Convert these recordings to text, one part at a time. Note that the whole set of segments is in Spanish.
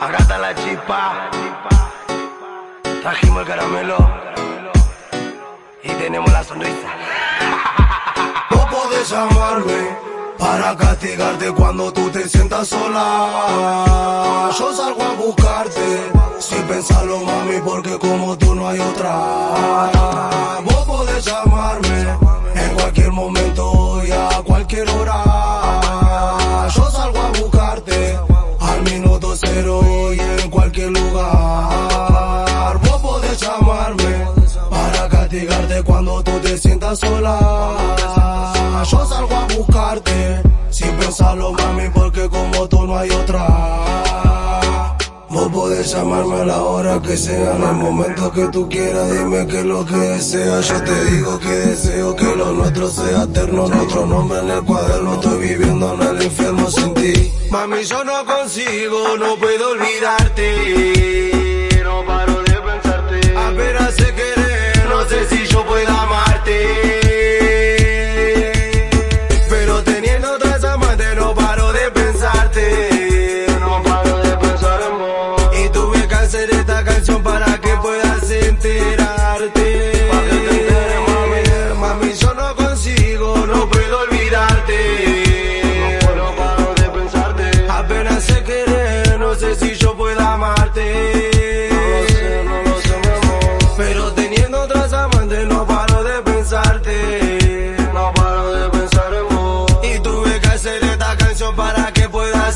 Acá está la chispa. Trajimos el caramelo. Y tenemos la sonrisa. No puedes llamarme para castigarte cuando tú te sientas sola. Yo salgo a buscarte sin pensarlo, mami, porque como tú no hay otra. Vos podés llamarme te sientas sola. Yo salgo a buscarte sin pensarlo, mami, porque como tú no hay otra. Vos podés llamarme a la hora que sea, en el momento que tú quieras, dime qué es lo que deseas. Yo te digo que deseo que lo nuestro sea eterno, nuestro nombre en el cuaderno. Estoy viviendo en el infierno sin ti. Mami, yo no consigo, no puedo olvidarte.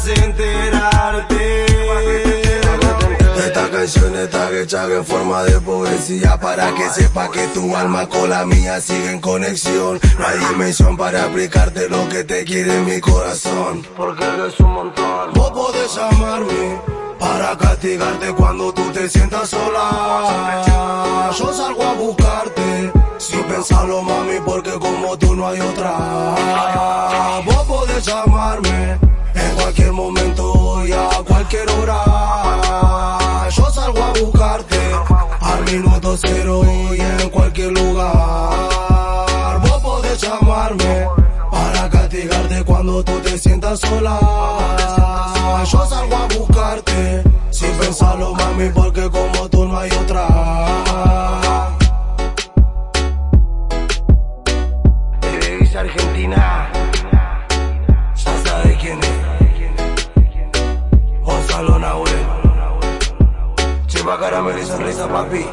Enterarte. Esta canción está hecha en forma de poesía para que sepa que tu alma con la mía sigue en conexión. No hay dimensión para explicarte lo que te quiere mi corazón. Porque eres un montón. Vos podés llamarme para castigarte cuando tú te sientas sola. Yo salgo a buscarte sin pensarlo, mami, porque como tú no hay otra. Vos podés llamarme en cualquier momento y a cualquier hora. Yo salgo a buscarte al minuto cero y en cualquier lugar. Vos podés llamarme para castigarte cuando tú te sientas sola. Yo salgo a buscarte sin pensarlo, mami, porque como tú no hay otra. Argentina. caramelo y sonrisa, papi.